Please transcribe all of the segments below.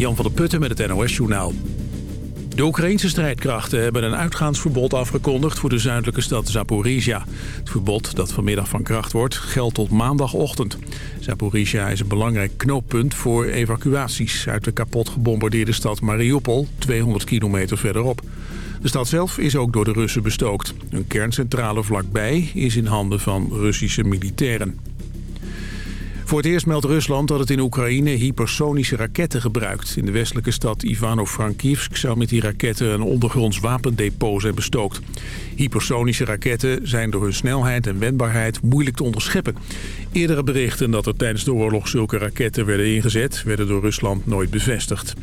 Jan van der Putten met het NOS-journaal. De Oekraïnse strijdkrachten hebben een uitgaansverbod afgekondigd voor de zuidelijke stad Zaporizhia. Het verbod, dat vanmiddag van kracht wordt, geldt tot maandagochtend. Zaporizhia is een belangrijk knooppunt voor evacuaties uit de kapot gebombardeerde stad Mariupol, 200 kilometer verderop. De stad zelf is ook door de Russen bestookt. Een kerncentrale vlakbij is in handen van Russische militairen. Voor het eerst meldt Rusland dat het in Oekraïne hypersonische raketten gebruikt. In de westelijke stad Ivano-Frankivsk zou met die raketten een ondergronds wapendepot zijn bestookt. Hypersonische raketten zijn door hun snelheid en wendbaarheid moeilijk te onderscheppen. Eerdere berichten dat er tijdens de oorlog zulke raketten werden ingezet... werden door Rusland nooit bevestigd.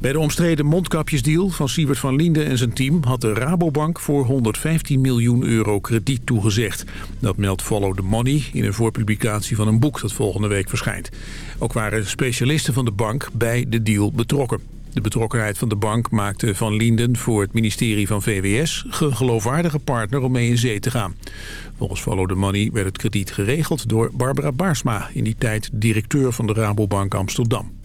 Bij de omstreden mondkapjesdeal van Siebert van Liende en zijn team... had de Rabobank voor 115 miljoen euro krediet toegezegd. Dat meldt Follow the Money in een voorpublicatie van een boek dat volgende week verschijnt. Ook waren specialisten van de bank bij de deal betrokken. De betrokkenheid van de bank maakte Van Linden voor het ministerie van VWS... een geloofwaardige partner om mee in zee te gaan. Volgens Follow the Money werd het krediet geregeld door Barbara Baarsma... in die tijd directeur van de Rabobank Amsterdam.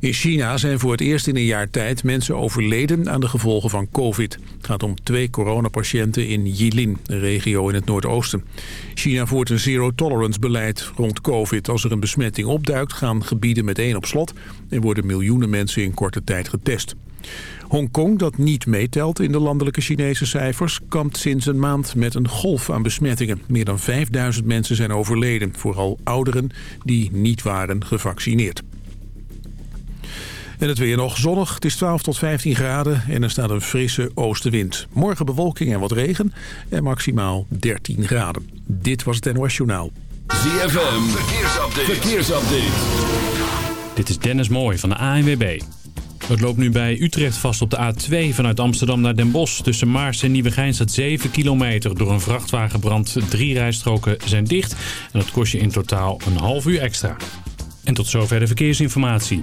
In China zijn voor het eerst in een jaar tijd mensen overleden aan de gevolgen van covid. Het gaat om twee coronapatiënten in Jilin, een regio in het noordoosten. China voert een zero-tolerance beleid rond covid. Als er een besmetting opduikt gaan gebieden meteen op slot... en worden miljoenen mensen in korte tijd getest. Hongkong, dat niet meetelt in de landelijke Chinese cijfers... kampt sinds een maand met een golf aan besmettingen. Meer dan 5000 mensen zijn overleden, vooral ouderen die niet waren gevaccineerd. En het weer nog zonnig. Het is 12 tot 15 graden en er staat een frisse oostenwind. Morgen bewolking en wat regen en maximaal 13 graden. Dit was het NOS Journaal. ZFM, verkeersupdate. verkeersupdate. Dit is Dennis Mooij van de ANWB. Het loopt nu bij Utrecht vast op de A2 vanuit Amsterdam naar Den Bosch. Tussen Maars en Nieuwegein staat 7 kilometer. Door een vrachtwagenbrand drie rijstroken zijn dicht. En dat kost je in totaal een half uur extra. En tot zover de verkeersinformatie.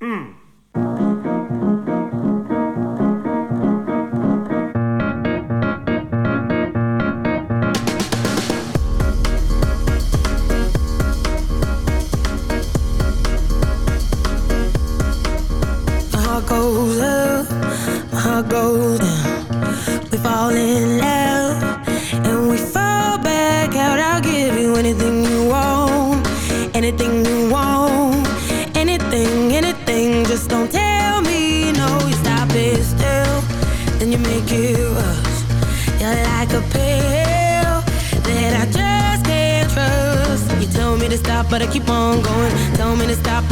My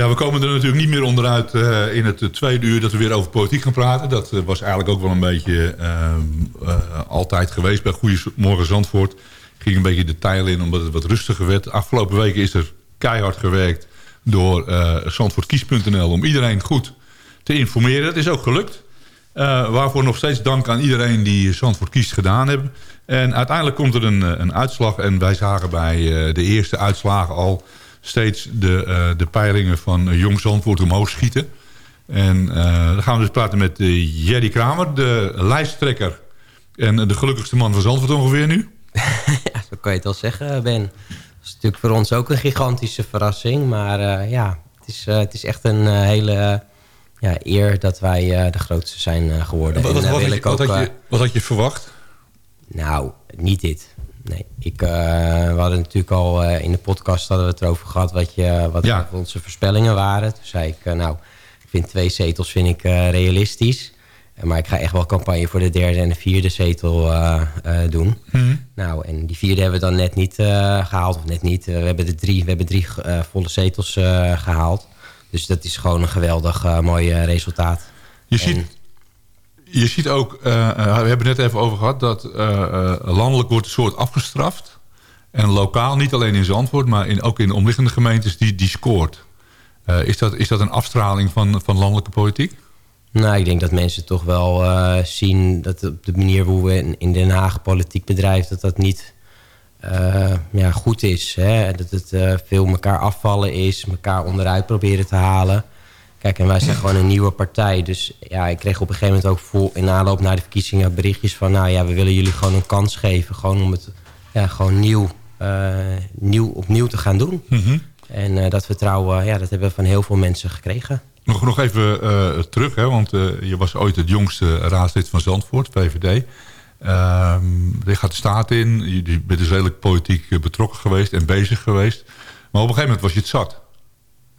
Ja, we komen er natuurlijk niet meer onderuit uh, in het tweede uur dat we weer over politiek gaan praten. Dat uh, was eigenlijk ook wel een beetje uh, altijd geweest bij Goedemorgen Zandvoort. Ging een beetje de tijl in omdat het wat rustiger werd. Afgelopen weken is er keihard gewerkt door zandvoortkies.nl om iedereen goed te informeren. Dat is ook gelukt. waarvoor nog steeds dank aan iedereen die Zandvoort kiest gedaan hebben. En uiteindelijk komt er een, een uitslag. En wij zagen bij de eerste uitslagen al steeds de, uh, de peilingen van Jong Zandvoort omhoog schieten. En uh, dan gaan we dus praten met Jerry Kramer, de lijsttrekker en de gelukkigste man van Zandvoort ongeveer nu. ja, zo kan je het wel zeggen, Ben. Dat is natuurlijk voor ons ook een gigantische verrassing. Maar ja, het is, het is echt een hele ja, eer dat wij de grootste zijn geworden. Wat, wat, wat, had je, ook, wat, had je, wat had je verwacht? Nou, niet dit. Nee, ik, uh, we hadden natuurlijk al uh, in de podcast hadden we het erover gehad wat, je, wat ja. onze voorspellingen waren. Toen zei ik, uh, nou, ik vind twee zetels vind ik realistisch. Maar ik ga echt wel campagne voor de derde en de vierde zetel doen. Mm. Nou, en die vierde hebben we dan net niet gehaald. Of net niet. we hebben de drie, we hebben drie volle zetels gehaald. Dus dat is gewoon een geweldig mooi resultaat. Je en, ziet je ziet ook, uh, we hebben het net even over gehad... dat uh, landelijk wordt een soort afgestraft. En lokaal, niet alleen in Zandvoort... maar in, ook in de omliggende gemeentes, die, die scoort. is, dat, is dat een afstraling van, van landelijke politiek? Nou, ik denk dat mensen toch wel zien... dat op de manier hoe we in Den Haag politiek bedrijven... dat dat niet ja, goed is. Hè? Dat het veel elkaar afvallen is... elkaar onderuit proberen te halen... Kijk, en wij zijn gewoon een nieuwe partij. Dus ja, ik kreeg op een gegeven moment ook vol, in aanloop naar de verkiezingen berichtjes van... nou ja, we willen jullie gewoon een kans geven. Gewoon om het ja, gewoon nieuw, uh, nieuw opnieuw te gaan doen. Mm -hmm. En uh, dat vertrouwen, ja, dat hebben we van heel veel mensen gekregen. Nog, nog even uh, terug, hè, want je was ooit het jongste raadslid van Zandvoort, VVD. Ehm, je gaat de staat in, je, je bent dus redelijk politiek betrokken geweest en bezig geweest. Maar op een gegeven moment was je het zat.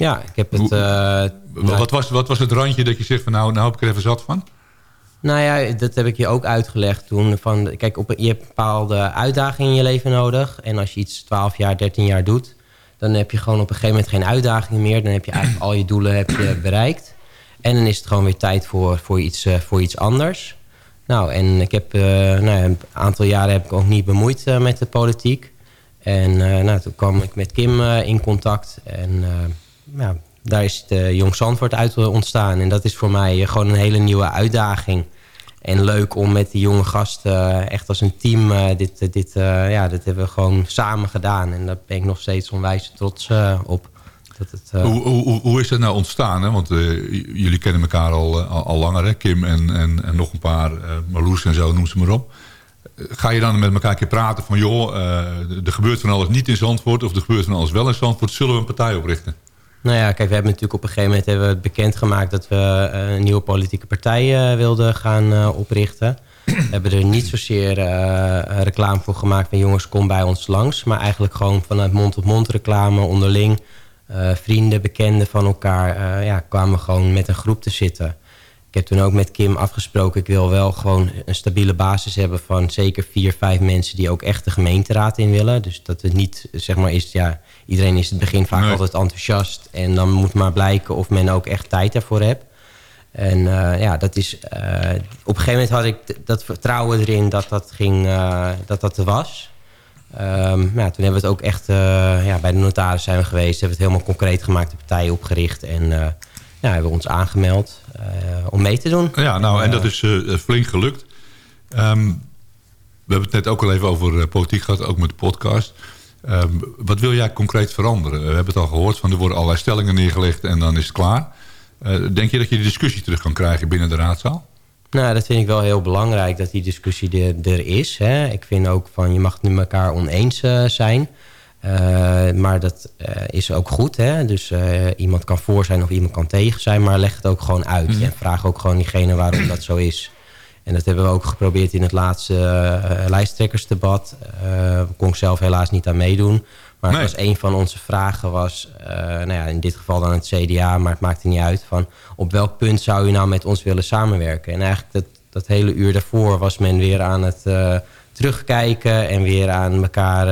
Ja, ik heb het... Uh, wat, was, wat was het randje dat je zegt van nou, nou heb ik er even zat van? Nou ja, dat heb ik je ook uitgelegd toen. Van, kijk, op, je hebt bepaalde uitdagingen in je leven nodig. En als je iets 12 jaar, 13 jaar doet... dan heb je gewoon op een gegeven moment geen uitdagingen meer. Dan heb je eigenlijk al je doelen heb je bereikt. En dan is het gewoon weer tijd voor, voor, iets, uh, voor iets anders. Nou, en ik heb uh, nou ja, een aantal jaren heb ik ook niet bemoeid uh, met de politiek. En nou, toen kwam ik met Kim in contact. En ja, daar is de eh, Jong Zandvoort uit ontstaan. En dat is voor mij eh, gewoon een hele nieuwe uitdaging. En leuk om met die jonge gasten echt als een team... Dit, dit, ja, dit hebben we gewoon samen gedaan. En daar ben ik nog steeds onwijs trots op. Dat het, hoe, hoe, hoe is dat nou ontstaan? Hè? Want jullie kennen elkaar al, al, al, langer, hè? Kim en, en, en nog een paar, Marloes en zo, noem ze maar op. Ga je dan met elkaar een keer praten van... joh, er gebeurt van alles niet in Zandvoort... of er gebeurt van alles wel in Zandvoort... zullen we een partij oprichten? Nou ja, kijk, we hebben natuurlijk op een gegeven moment hebben we bekendgemaakt dat we eh, een nieuwe politieke partij uh, wilden gaan uh, oprichten. we hebben er niet zozeer reclame voor gemaakt van jongens, kom bij ons langs. Maar eigenlijk gewoon vanuit mond-op-mond reclame onderling. vrienden, bekenden van elkaar, ja, kwamen gewoon met een groep te zitten. Ik heb toen ook met Kim afgesproken... ik wil wel gewoon een stabiele basis hebben van zeker vier, vijf mensen... die ook echt de gemeenteraad in willen. Dus dat het niet, zeg maar, is... ja iedereen is in het begin vaak altijd enthousiast. En dan moet maar blijken of men ook echt tijd daarvoor hebt. En uh, ja, dat is, uh, op een gegeven moment had ik dat vertrouwen erin dat dat, ging, uh, dat, dat er was. Um, ja, toen hebben we het ook echt ja, bij de notaris zijn we geweest. Hebben we het helemaal concreet gemaakt, de partijen opgericht. En ja, hebben we ons aangemeld om mee te doen. Ja, nou, en dat is flink gelukt. Um, we hebben het net ook al even over politiek gehad, ook met de podcast. Um, wat wil jij concreet veranderen? We hebben het al gehoord, van er worden allerlei stellingen neergelegd en dan is het klaar. Uh, denk je dat je de discussie terug kan krijgen binnen de raadzaal? Nou, dat vind ik wel heel belangrijk dat die discussie er, er is. Hè. Ik vind ook van je mag het met elkaar oneens uh, zijn. Uh, maar dat is ook goed. Hè? Dus iemand kan voor zijn of iemand kan tegen zijn. Maar leg het ook gewoon uit. Mm. En vraag ook gewoon diegene waarom dat zo is. En dat hebben we ook geprobeerd in het laatste uh, lijsttrekkersdebat. Uh, kon ik zelf helaas niet aan meedoen. Maar nee. het was een van onze vragen was, uh, nou ja, in dit geval dan het CDA, maar het maakte niet uit. Van op welk punt zou u nou met ons willen samenwerken? En eigenlijk dat, dat hele uur daarvoor was men weer aan het terugkijken en weer aan elkaar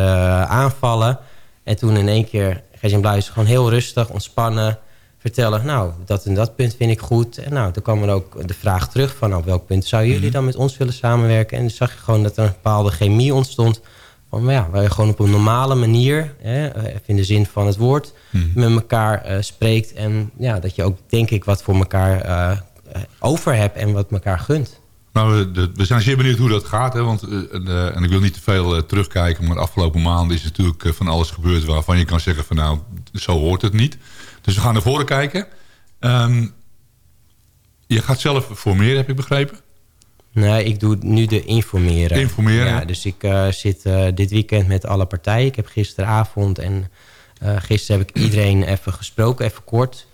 aanvallen. En toen in één keer, Gertjan Bluis gewoon heel rustig, ontspannen vertellen... nou, dat en dat punt vind ik goed. En nou, dan kwam er ook de vraag terug van... op welk punt zou jullie dan met ons willen samenwerken? En dan zag je gewoon dat er een bepaalde chemie ontstond... Van, ja, waar je gewoon op een normale manier, hè, even in de zin van het woord... Hmm. met elkaar uh, spreekt. En ja, dat je ook, denk ik, wat voor elkaar uh, over hebt... en wat elkaar gunt. Nou, we, we zijn zeer benieuwd hoe dat gaat. Hè, want, uh, en ik wil niet te veel terugkijken... maar de afgelopen maanden is natuurlijk van alles gebeurd... waarvan je kan zeggen van nou, zo hoort het niet... Dus we gaan naar voren kijken. Um, je gaat zelf formeren, heb ik begrepen? Nee, ik doe nu de informeren. Informeren? Ja, dus ik uh, zit uh, dit weekend met alle partijen. Ik heb gisteravond en uh, gisteren heb ik iedereen even gesproken, even kort.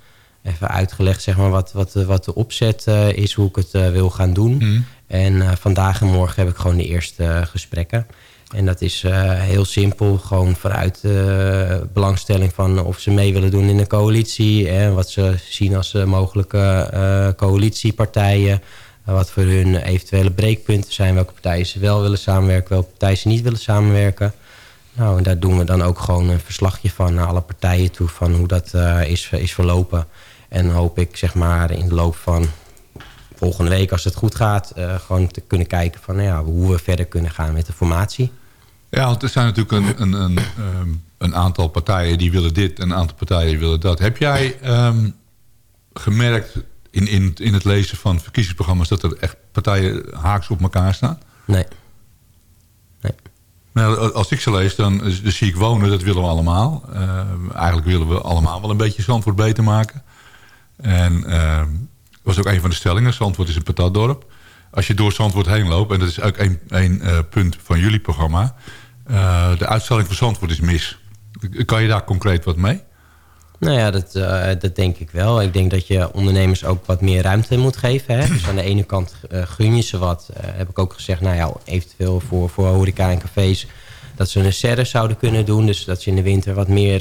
Even uitgelegd zeg maar, wat, wat, wat de opzet is, hoe ik het wil gaan doen. Mm. En vandaag en morgen heb ik gewoon de eerste gesprekken. En dat is uh, heel simpel, gewoon vanuit de uh, belangstelling van of ze mee willen doen in een coalitie. En wat ze zien als uh, mogelijke coalitiepartijen. wat voor hun eventuele breekpunten zijn. Welke partijen ze wel willen samenwerken, welke partijen ze niet willen samenwerken. Nou, en daar doen we dan ook gewoon een verslagje van naar alle partijen toe. Van hoe dat is, is verlopen. En hoop ik zeg maar in de loop van volgende week, als het goed gaat, gewoon te kunnen kijken van nou ja, hoe we verder kunnen gaan met de formatie. Ja, want er zijn natuurlijk een, een, een, um, een aantal partijen die willen dit en een aantal partijen willen dat. Heb jij um, gemerkt in, in, in het lezen van verkiezingsprogramma's dat er echt partijen haaks op elkaar staan? Nee. nee. Nou, als ik ze lees, dan, dan zie ik wonen, dat willen we allemaal. Uh, eigenlijk willen we allemaal wel een beetje Zandvoort beter maken. En uh, was ook een van de stellingen. Zandvoort is een patatdorp. Als je door Zandvoort heen loopt, en dat is ook een, een uh, punt van jullie programma... Uh, de uitstelling van Zandvoort is mis. Kan je daar concreet wat mee? Nou ja, dat, uh, dat denk ik wel. Ik denk dat je ondernemers ook wat meer ruimte moet geven. Hè? Dus aan de ene kant gun je ze wat. heb ik ook gezegd, nou ja, eventueel voor, voor horeca en cafés... dat ze een serre zouden kunnen doen. Dus dat ze in de winter wat meer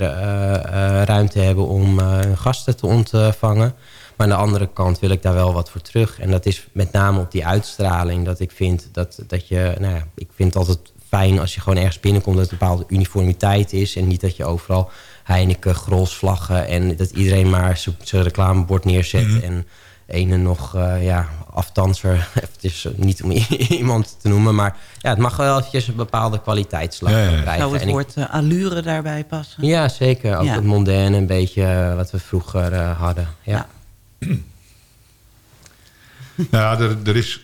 ruimte hebben om gasten te ontvangen. Maar aan de andere kant wil ik daar wel wat voor terug. En dat is met name op die uitstraling. Dat ik vind dat, dat je... Nou ja, ik vind altijd fijn als je gewoon ergens binnenkomt... dat er een bepaalde uniformiteit is. En niet dat je overal Heineken, grolsvlaggen... en dat iedereen maar zijn reclamebord neerzet... Mm -hmm. en ene nog uh, ja, aftanser. Het is niet om iemand te noemen, maar ja, het mag wel eventjes een bepaalde kwaliteitsslag ja, ja, ja. krijgen. Zou het woord uh, allure daarbij passen? Ja, zeker. Ook het mondaine een beetje uh, wat we vroeger uh, hadden. Ja. ja, er, er, is,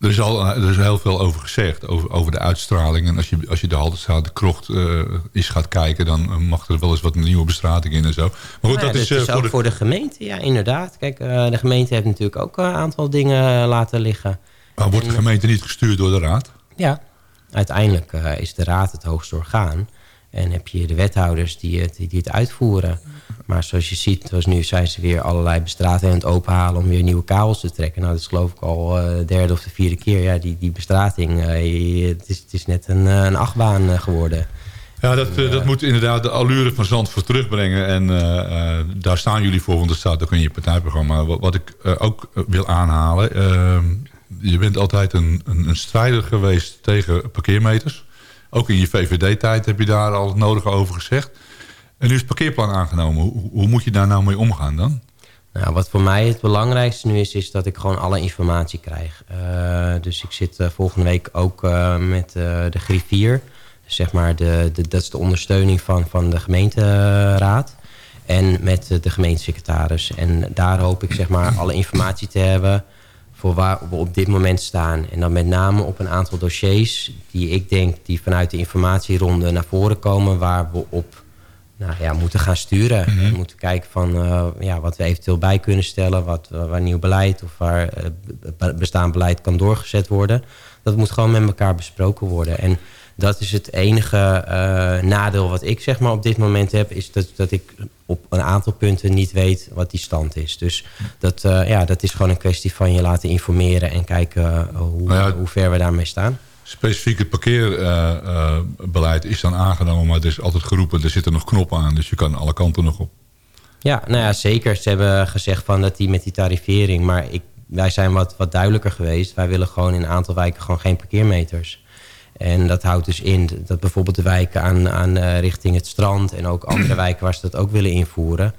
er, is al, er is heel veel over gezegd. Over, over de uitstraling. En als je, als je de Haltestraat, de krocht uh, eens gaat kijken... dan mag er wel eens wat nieuwe bestrating in en zo. Maar goed, ja, dat, is, uh, is voor, de... voor de gemeente. Ja, inderdaad. Kijk, uh, de gemeente heeft natuurlijk ook een aantal dingen laten liggen. Maar wordt de gemeente niet gestuurd door de raad? Ja, uiteindelijk is de raad het hoogste orgaan. En heb je de wethouders die het, die het uitvoeren. Maar zoals je ziet, zoals nu zijn ze weer allerlei bestratingen aan het openhalen... om weer nieuwe kabels te trekken. Nou, dat is geloof ik al uh, de derde of de vierde keer. Ja, die, die bestrating, uh, het, is, het is net een, uh, een achtbaan geworden. Ja, dat, dat moet inderdaad de allure van Zandvoort terugbrengen. En daar staan jullie voor, want dat staat ook in je partijprogramma. Wat, wat ik ook wil aanhalen... je bent altijd een, een, een strijder geweest tegen parkeermeters. Ook in je VVD-tijd heb je daar al het nodige over gezegd. En nu is het parkeerplan aangenomen. Hoe, hoe, moet je daar nou mee omgaan dan? Nou, wat voor mij het belangrijkste nu is, is dat ik gewoon alle informatie krijg. Uh, dus ik zit uh, volgende week ook uh, met de griffier. Zeg maar de, de, dat is de ondersteuning van, van de gemeenteraad. En met de gemeentesecretaris. En daar hoop ik zeg maar alle informatie te hebben voor waar we op dit moment staan. En dan met name op een aantal dossiers die ik denk die vanuit de informatieronde naar voren komen... waar we op nou, ja, moeten gaan sturen. Mm -hmm. We moeten kijken van uh, ja, wat we eventueel bij kunnen stellen... Wat, waar nieuw beleid of waar uh, bestaand beleid kan doorgezet worden. Dat moet gewoon met elkaar besproken worden. En dat is het enige uh, nadeel wat ik zeg maar, op dit moment heb... is dat, dat ik op een aantal punten niet weet wat die stand is. Dus dat, ja, dat is gewoon een kwestie van je laten informeren... en kijken hoe, nou ja, hoe ver we daarmee staan. Specifiek het parkeerbeleid is dan aangenomen... maar het is altijd geroepen, er zitten nog knoppen aan... dus je kan alle kanten nog op. Ja, nou ja, zeker. Ze hebben gezegd van dat die met die tarivering... maar ik, wij zijn wat, wat duidelijker geweest. Wij willen gewoon in een aantal wijken gewoon geen parkeermeters... En dat houdt dus in dat bijvoorbeeld de wijken aan, aan uh, richting het strand... en ook andere wijken waar ze dat ook willen invoeren...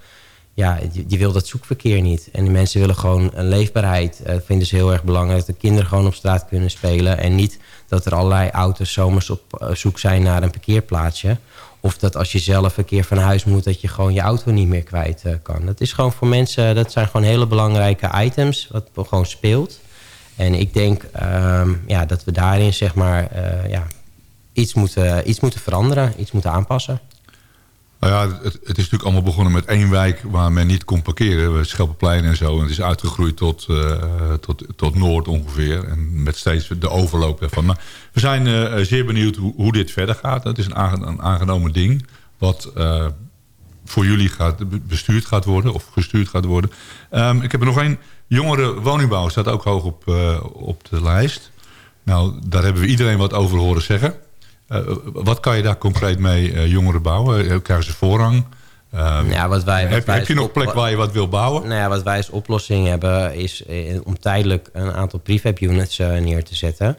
ja, je, je wil dat zoekverkeer niet. En die mensen willen gewoon een leefbaarheid. Dat uh, vinden ze heel erg belangrijk. Dat de kinderen gewoon op straat kunnen spelen. En niet dat er allerlei auto's zomers op uh, zoek zijn naar een parkeerplaatsje. Of dat als je zelf een keer van huis moet... dat je gewoon je auto niet meer kwijt kan. Dat is gewoon voor mensen... dat zijn gewoon hele belangrijke items... wat gewoon speelt... En ik denk um, ja, dat we daarin zeg maar, ja, iets, moeten, iets moeten veranderen, iets moeten aanpassen. Nou ja, het, is natuurlijk allemaal begonnen met één wijk waar men niet kon parkeren. Schelpenplein en zo. En het is uitgegroeid tot, uh, tot, tot Noord ongeveer. En met steeds de overloop ervan. Maar we zijn uh, zeer benieuwd hoe, dit verder gaat. Het is een, aange een aangenomen ding. Wat voor jullie gaat, bestuurd gaat worden. Of gestuurd gaat worden. Um, ik heb er nog één Jongere woningbouw staat ook hoog op, op de lijst. Nou, daar hebben we iedereen wat over horen zeggen. Uh, wat kan je daar concreet mee uh, jongeren bouwen? Krijgen ze voorrang? ja, wat wij, wat heb, wij heb je nog plek waar je wat wil bouwen? Nou ja, wat wij als oplossing hebben is om tijdelijk een aantal prefab units neer te zetten.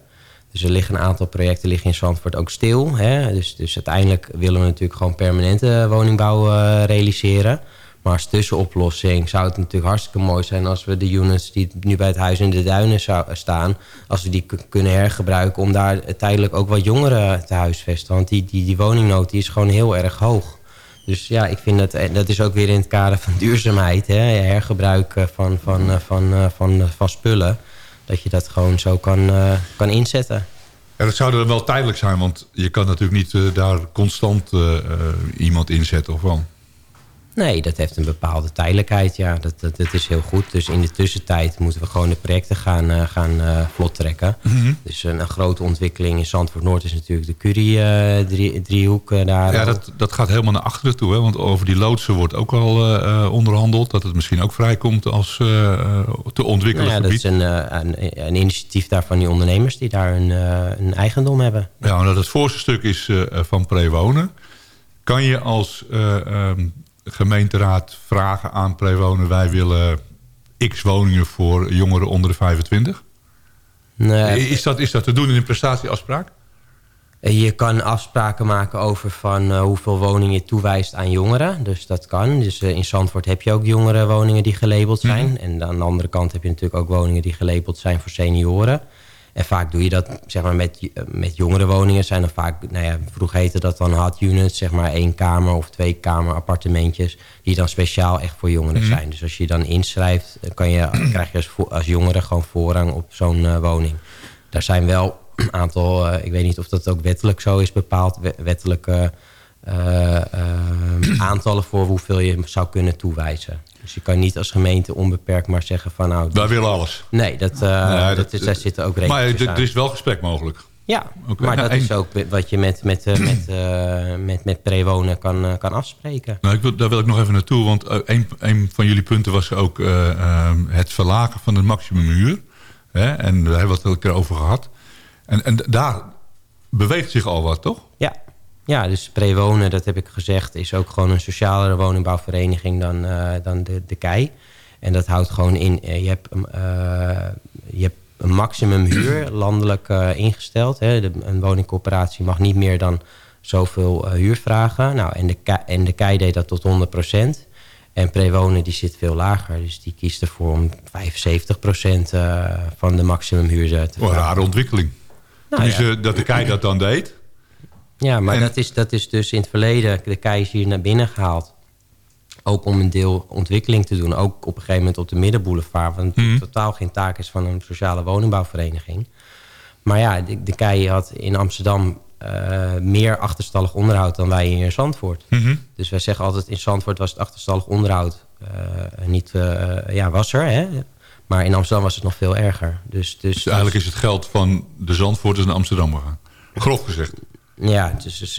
Dus er liggen een aantal projecten liggen in Zandvoort ook stil. Hè? Dus, dus uiteindelijk willen we natuurlijk gewoon permanente woningbouw realiseren. Maar als tussenoplossing zou het natuurlijk hartstikke mooi zijn... als we de units die nu bij het Huis in de Duinen staan... als we die kunnen hergebruiken om daar tijdelijk ook wat jongeren te huisvesten. Want die, die, die woningnood die is gewoon heel erg hoog. Dus ja, ik vind dat, dat is ook weer in het kader van duurzaamheid. Hè? Hergebruik van, van, van, van, van spullen. Dat je dat gewoon zo kan, kan inzetten. Ja, dat zou er wel tijdelijk zijn, want je kan natuurlijk niet daar constant uh, iemand inzetten of wel. Nee, dat heeft een bepaalde tijdelijkheid. Ja, dat, dat, dat, is heel goed. Dus in de tussentijd moeten we gewoon de projecten gaan, uh, gaan uh, vlot trekken. Mm -hmm. Dus een, een, grote ontwikkeling in Zandvoort Noord is natuurlijk de Curie-driehoek. Uh, daar ja, dat, dat gaat helemaal naar achteren toe. Hè? Want over die loodsen wordt ook al onderhandeld. Dat het misschien ook vrijkomt als te ontwikkelen nou ja. Dat is een, een, een, initiatief daar van die ondernemers die daar een, een eigendom hebben. Ja, omdat het voorste stuk is van prewonen. Kan je als... Um, gemeenteraad vragen aan Prewonen... wij willen x woningen voor jongeren onder de 25? Nee. Is, dat, is dat te doen in een prestatieafspraak? Je kan afspraken maken over van uh, hoeveel woningen je toewijst aan jongeren. Dus dat kan. Dus uh, in Zandvoort heb je ook jongerenwoningen die gelabeld zijn. Mm -hmm. En aan de andere kant heb je natuurlijk ook woningen die gelabeld zijn voor senioren. En vaak doe je dat zeg maar, met, met jongere woningen. Zijn er vaak, nou ja, vroeger heette dat dan hot units, zeg maar één kamer of twee kamer appartementjes. Die dan speciaal echt voor jongeren mm -hmm. zijn. Dus als je dan inschrijft, kan je, krijg je als, als jongere gewoon voorrang op zo'n uh, woning. Daar zijn wel een aantal, uh, ik weet niet of dat ook wettelijk zo is bepaald, wettelijke uh, aantallen voor hoeveel je zou kunnen toewijzen. Dus je kan niet als gemeente onbeperkt maar zeggen van... nou. Wij willen alles. Nee, dat, uh, nee, dat, dat, daar zitten ook rekeningen Maar er is wel gesprek mogelijk. Ja, okay. maar dat is ook wat je met, met, uh, met, uh, met, met prewonen kan, uh, kan afspreken. Nou, ik wil, daar wil ik nog even naartoe, want een, een van jullie punten was ook het verlagen van de maximumhuur. Hè? En daar hebben we het een keer over gehad. En, en daar beweegt zich al wat, toch? Ja, dus Prewonen, dat heb ik gezegd, is ook gewoon een socialere woningbouwvereniging dan, uh, dan de, de KEI. En dat houdt gewoon in, uh, je, hebt, uh, je hebt een maximum huur landelijk ingesteld. Hè. De, een woningcorporatie mag niet meer dan zoveel huur vragen. Nou, en, de, en de KEI deed dat tot 100 procent. En Prewonen die zit veel lager. Dus die kiest ervoor om 75% uh, van de maximumhuur te vragen. Een rare ontwikkeling. Nou, dus ja. dat de KEI dat dan deed? Ja, maar en... dat, is, dat is dus in het verleden... de KEI is hier naar binnen gehaald. Ook om een deel ontwikkeling te doen. Ook op een gegeven moment op de Middenboulevard. Wat mm. totaal geen taak is van een sociale woningbouwvereniging. Maar ja, de, de KEI had in Amsterdam uh, meer achterstallig onderhoud dan wij hier in Zandvoort. Mm -hmm. Dus wij zeggen altijd in Zandvoort was het achterstallig onderhoud uh, niet, uh, ja, was er. Hè? Maar in Amsterdam was het nog veel erger. Dus, dus, dus eigenlijk is het geld van de Zandvoorters naar Amsterdam gegaan. Grof gezegd. Ja, dus, dus,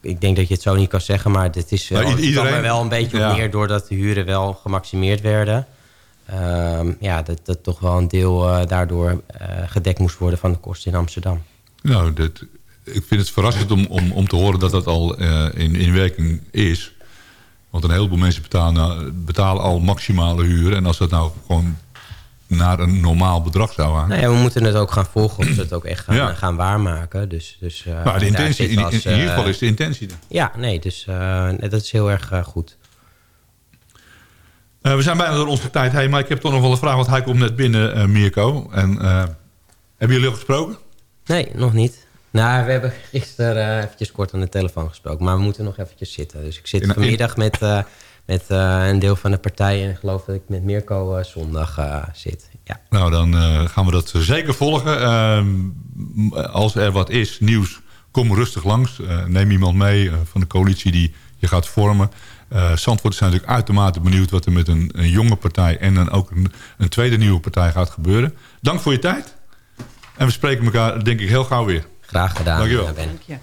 ik denk dat je het zo niet kan zeggen. Maar dit is nou, iedereen, er wel een beetje ja. meer... doordat de huren wel gemaximeerd werden. Uh, ja, dat, dat toch wel een deel uh, daardoor uh, gedekt moest worden... van de kosten in Amsterdam. Nou, dat, ik vind het verrassend om, om, om te horen dat dat al uh, in, in werking is. Want een heleboel mensen betalen, betalen al maximale huur. En als dat nou gewoon naar een normaal bedrag zou gaan. Nou ja, we moeten het ook gaan volgen of ze het ook echt gaan, ja. gaan waarmaken. Dus, dus, uh, nou, de intentie, in, als, in, ieder geval is de intentie er. Ja, nee, dus uh, dat is heel erg uh, goed. we zijn bijna door onze tijd heen, maar ik heb toch nog wel een vraag, want hij komt net binnen, Mirko. En, hebben jullie al gesproken? Nee, nog niet. Nou, we hebben gisteren eventjes kort aan de telefoon gesproken. Maar we moeten nog eventjes zitten. Dus ik zit vanmiddag met, met uh, een deel van de partij. En ik geloof dat ik met Mirko zondag zit. Ja. Nou, dan gaan we dat zeker volgen. Ehm, als er wat is, nieuws, kom rustig langs. neem iemand mee van de coalitie die je gaat vormen. Uh, zijn natuurlijk uitermate benieuwd... wat er met een, een jonge partij en dan ook een, een tweede nieuwe partij gaat gebeuren. Dank voor je tijd. En we spreken elkaar denk ik heel gauw weer. Graag gedaan, Dankjewel. Ben. Dank je.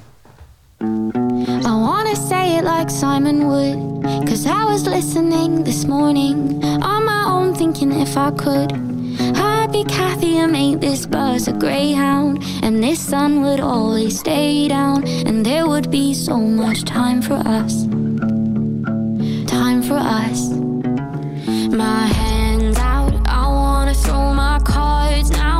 I wanna say it like Simon would Cause I was listening this morning. On my own thinking if I could. I'd be Kathy and make this bus a greyhound And this sun would always stay down And there would be so much time for us. Time for us. My hands out, I wanna throw my cards now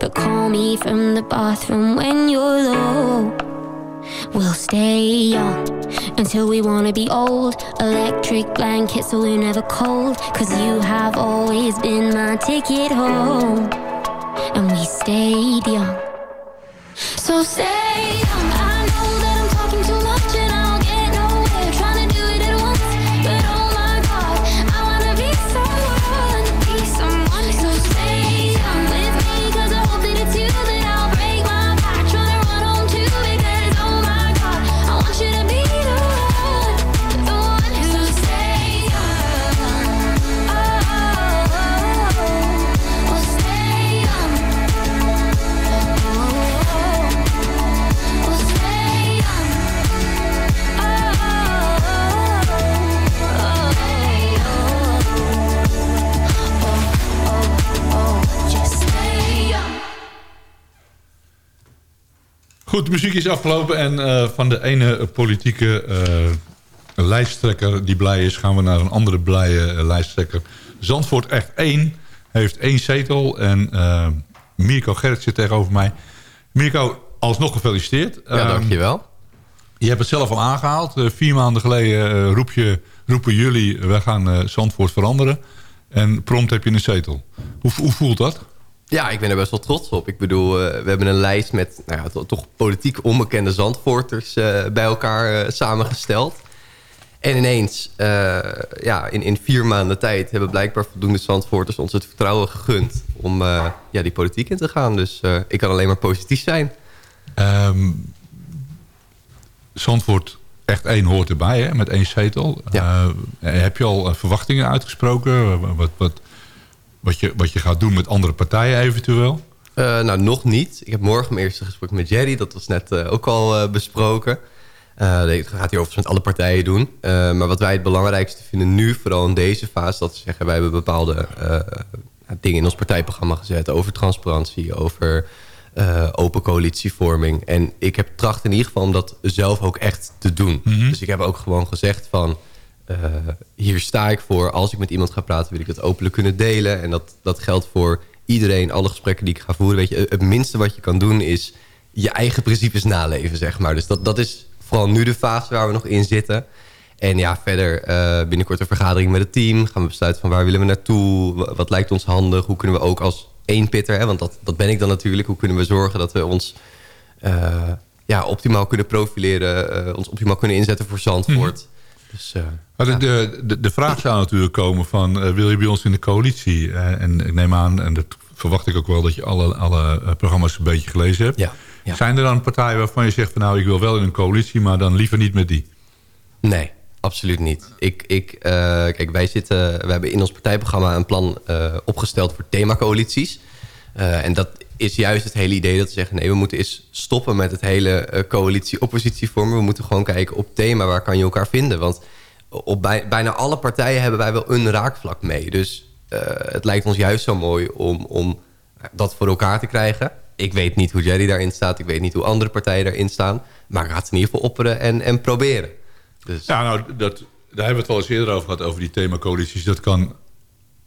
But call me from the bathroom when you're low. We'll stay young until we wanna be old. Electric blanket so we're never cold. Cause you have always been my ticket home. And we stayed young. So stay young. Goed, de muziek is afgelopen en eh, van de ene politieke eh, lijsttrekker die blij is... gaan we naar een andere blije eh, lijsttrekker. Zandvoort echt één, heeft één zetel en uh, Mirko Gerrit zit tegenover mij. Mirko, alsnog gefeliciteerd. Ja, Ehm, dankjewel. je hebt het zelf al aangehaald. Eh, vier maanden geleden eh, roep je, roepen jullie, we gaan eh, Zandvoort veranderen. En prompt heb je een zetel. Hoe, hoe voelt dat? Ja, ik ben er best wel trots op. Ik bedoel, eh, we hebben een lijst met nou ja, to- toch politiek onbekende Zandvoorters eh, bij elkaar eh, samengesteld. En ineens, ja, in, in vier maanden tijd hebben blijkbaar voldoende Zandvoorters ons het vertrouwen gegund om ja, die politiek in te gaan. Dus ik kan alleen maar positief zijn. Ehm Zandvoort echt één hoort erbij, hè, met één zetel. Heb je al verwachtingen uitgesproken? Wat, wat, wat, je, wat je gaat doen met andere partijen eventueel? Eh, nou, nog niet. Ik heb morgen mijn eerste gesprek met Jerry. Dat was net eh, ook al eh, besproken. Dat gaat hij overigens met alle partijen doen. Maar wat wij het belangrijkste vinden nu, vooral in deze fase... dat we zeggen, wij hebben bepaalde dingen in ons partijprogramma gezet... over transparantie, over open coalitievorming. En ik heb tracht in ieder geval om dat zelf ook echt te doen. Dus ik heb ook gewoon gezegd van... eh, hier sta ik voor. Als ik met iemand ga praten, wil ik dat openlijk kunnen delen. En dat, dat geldt voor iedereen, alle gesprekken die ik ga voeren. Weet je, het minste wat je kan doen is je eigen principes naleven, zeg maar. Dus dat, dat is vooral nu de fase waar we nog in zitten. En ja, verder eh, binnenkort een vergadering met het team. Gaan we besluiten van waar willen we naartoe? Wa- Wat lijkt ons handig? Hoe kunnen we ook als één pitter, hè, want dat, dat ben ik dan natuurlijk. Hoe kunnen we zorgen dat we ons eh, ja, optimaal kunnen profileren? ons optimaal kunnen inzetten voor Zandvoort. Dus, eh, Maar de, de, de, de vraag zou natuurlijk komen van... eh, wil je bij ons in de coalitie? Eh, en ik neem aan, en dat verwacht ik ook wel... dat je alle, alle programma's een beetje gelezen hebt. Ja, ja. Zijn er dan partijen waarvan je zegt... van nou, ik wil wel in een coalitie... maar dan liever niet met die? Nee, absoluut niet. Ik, ik, kijk, wij zitten, we hebben in ons partijprogramma een plan opgesteld voor themacoalities. Eh en dat is juist het hele idee dat we zeggen... nee, we moeten eens stoppen met het hele eh, coalitie-oppositie vormen. We moeten gewoon kijken op thema, waar kan je elkaar vinden? Want op bij, bijna alle partijen hebben wij wel een raakvlak mee. Dus eh, het lijkt ons juist zo mooi om, om dat voor elkaar te krijgen. Ik weet niet hoe Jerry daarin staat. Ik weet niet hoe andere partijen daarin staan. Maar ik ga het in ieder geval opperen en, en proberen. Dus, Ja, nou, dat, daar hebben we het wel eens eerder over gehad... over die themacoalities. Dat kan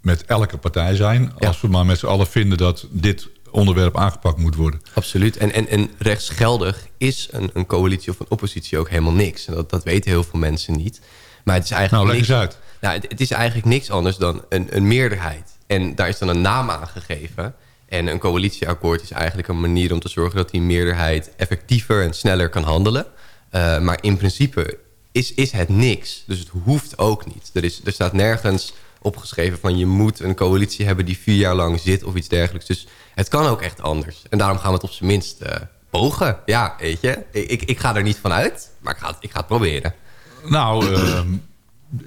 met elke partij zijn. Als we maar met z'n allen vinden dat dit onderwerp aangepakt moet worden. Absoluut. En, en, en rechtsgeldig is een, een coalitie of een oppositie ook helemaal niks. En dat, dat weten heel veel mensen niet. Maar het is eigenlijk Nou, leg niks, eens uit. Nou, het, het is eigenlijk niks anders dan een, een meerderheid. En daar is dan een naam aan gegeven. En een coalitieakkoord is eigenlijk een manier om te zorgen... dat die meerderheid effectiever en sneller kan handelen. Eh, maar in principe is, is het niks. Dus het hoeft ook niet. Er, is, er staat nergens opgeschreven van... je moet een coalitie hebben die vier jaar lang zit of iets dergelijks. Dus het kan ook echt anders. En daarom gaan we het op zijn minst eh, pogen. Ja, weet je. Ik, ik ga er niet van uit, maar ik ga het, ik ga het proberen. Nou, ehm,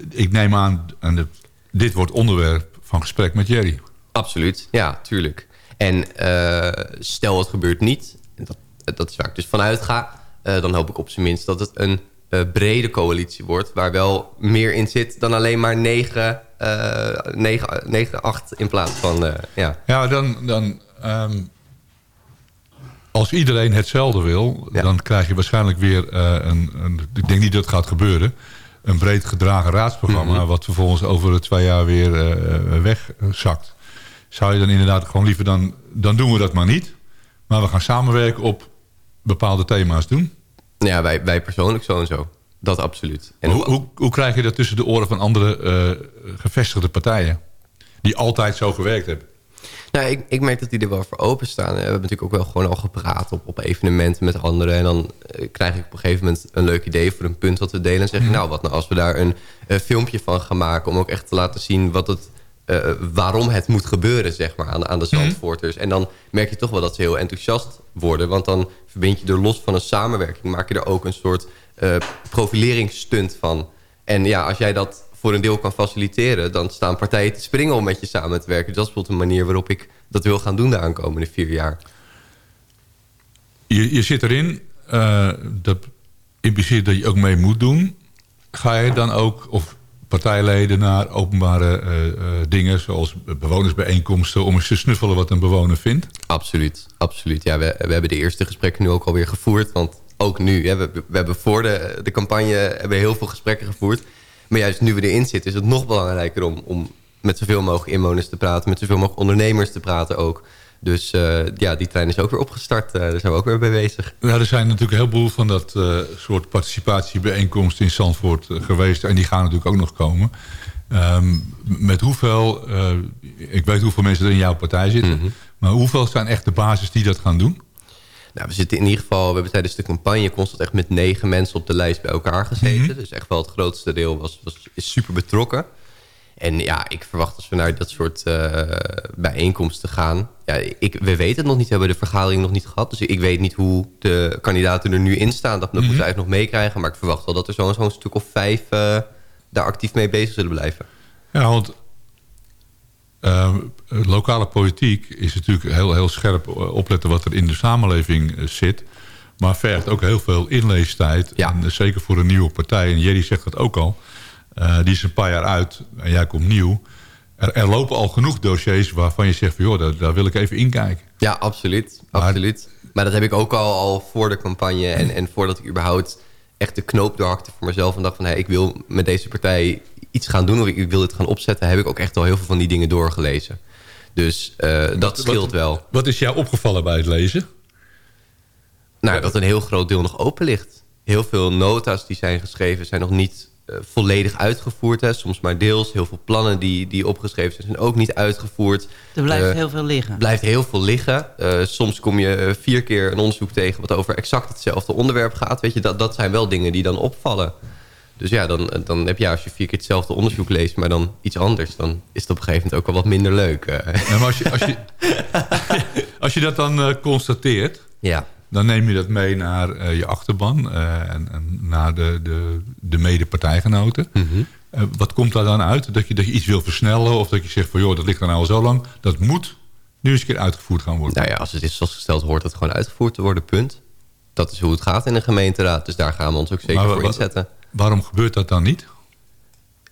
ik neem aan... En de- dit wordt onderwerp van gesprek met Jerry. Absoluut, ja, tuurlijk. En eh, stel het gebeurt niet, en dat, dat is waar ik dus vanuit ga... eh, dan hoop ik op zijn minst dat het een brede coalitie wordt... waar wel meer in zit dan alleen maar 9, eh 9, 9 8 in plaats van... ja. Ja, dan... dan ehm, als iedereen hetzelfde wil... dan krijg je waarschijnlijk weer eh, een, een... Ik denk niet dat het gaat gebeuren... een breed gedragen raadsprogramma... Mhm. wat vervolgens over twee jaar weer eh, wegzakt. Zou je dan inderdaad gewoon liever dan... dan doen we dat maar niet. Maar we gaan samenwerken op bepaalde thema's doen. Ja, wij, wij persoonlijk zo en zo. Dat absoluut. En hoe, hoe, hoe krijg je dat tussen de oren van andere eh, gevestigde partijen? Die altijd zo gewerkt hebben. Nou, ik, ik merk dat die er wel voor openstaan. We hebben natuurlijk ook wel gewoon al gepraat op, op evenementen met anderen. En dan eh, krijg ik op een gegeven moment een leuk idee voor een punt wat we delen. En zeg ik, nou, wat nou als we daar een filmpje van gaan maken... om ook echt te laten zien wat het, eh, waarom het moet gebeuren, zeg maar, aan, aan de Zandvoorters. En dan merk je toch wel dat ze heel enthousiast worden. Want dan verbind je er los van een samenwerking... maak je er ook een soort eh profileringsstunt van. En ja, als jij dat voor een deel kan faciliteren... dan staan partijen te springen om met je samen te werken. Dus dat is bijvoorbeeld een manier waarop ik dat wil gaan doen de aankomende vier jaar. Je, je zit erin. eh, dat impliceert dat je ook mee moet doen. Ga je dan ook, of partijleden naar openbare eh, eh, dingen... zoals bewonersbijeenkomsten om eens te snuffelen wat een bewoner vindt? Absoluut, absoluut. Ja, we, we hebben de eerste gesprekken nu ook alweer gevoerd. Want ook nu, hè, we, we hebben voor de, de campagne hebben heel veel gesprekken gevoerd. Maar juist nu we erin zitten is het nog belangrijker om, om met zoveel mogelijk inwoners te praten... met zoveel mogelijk ondernemers te praten ook... Dus uh, ja, die trein is ook weer opgestart. Uh, daar zijn we ook weer mee bezig. Ja, er zijn natuurlijk heel veel van dat uh, soort participatiebijeenkomsten in Zandvoort geweest. En die gaan natuurlijk ook nog komen. Um, met hoeveel, ik weet hoeveel mensen er in jouw partij zitten. Mm -hmm. Maar hoeveel zijn echt de basis die dat gaan doen? Nou, we zitten in ieder geval, we hebben tijdens de campagne constant echt met negen mensen op de lijst bij elkaar gezeten. Mm -hmm. Dus echt wel het grootste deel was, was, is super betrokken. En ja, ik verwacht als we naar dat soort uh, bijeenkomsten gaan... Ja, ik, we weten het nog niet, we hebben de vergadering nog niet gehad. Dus ik weet niet hoe de kandidaten er nu in staan. Dat mm -hmm. moeten we eigenlijk nog meekrijgen. Maar ik verwacht wel dat er zo'n zo stuk of vijf uh, daar actief mee bezig zullen blijven. Ja, want lokale politiek is natuurlijk heel, heel scherp opletten... wat er in de samenleving zit... maar vergt ook heel veel inleestijd. Ja. En zeker voor een nieuwe partij. En Jerry zegt dat ook al... Uh, die is een paar jaar uit en jij komt nieuw. Er, er, lopen al genoeg dossiers waarvan je zegt... Van, joh, daar, daar wil ik even inkijken. Ja, absoluut. Maar, absoluut. maar dat heb ik ook al, al voor de campagne... En, en voordat ik überhaupt echt de knoop doorhakte voor mezelf... en dacht van, hey, ik wil met deze partij iets gaan doen... of ik wil dit gaan opzetten... heb ik ook echt al heel veel van die dingen doorgelezen. Dus uh, dat wat, scheelt wel. Wat is jou opgevallen bij het lezen? Nou, dat een heel groot deel nog open ligt. Heel veel nota's die zijn geschreven... zijn nog niet uh, volledig uitgevoerd. Hè. Soms maar deels. Heel veel plannen die, die opgeschreven zijn, zijn ook niet uitgevoerd. Er blijft uh, heel veel liggen. blijft heel veel liggen. Uh, soms kom je vier keer een onderzoek tegen... wat over exact hetzelfde onderwerp gaat. Weet je, dat, dat zijn wel dingen die dan opvallen. Dus ja, dan, dan heb je als je vier keer hetzelfde onderzoek leest... maar dan iets anders, dan is het op een gegeven moment ook wel wat minder leuk. Ja, maar als, je, als, je, als je dat dan constateert... Ja dan neem je dat mee naar uh, je achterban uh, en, en, naar de, de, de mede-partijgenoten. Mm -hmm. uh, wat komt daar dan uit? Dat je, dat je iets wil versnellen of dat je zegt van joh, dat ligt er nou al zo lang. Dat moet nu eens een keer uitgevoerd gaan worden. Nou ja, als het is vastgesteld hoort het gewoon uitgevoerd te worden, punt. Dat is hoe het gaat in de gemeenteraad. Dus daar gaan we ons ook zeker maar, voor inzetten. Waarom gebeurt dat dan niet?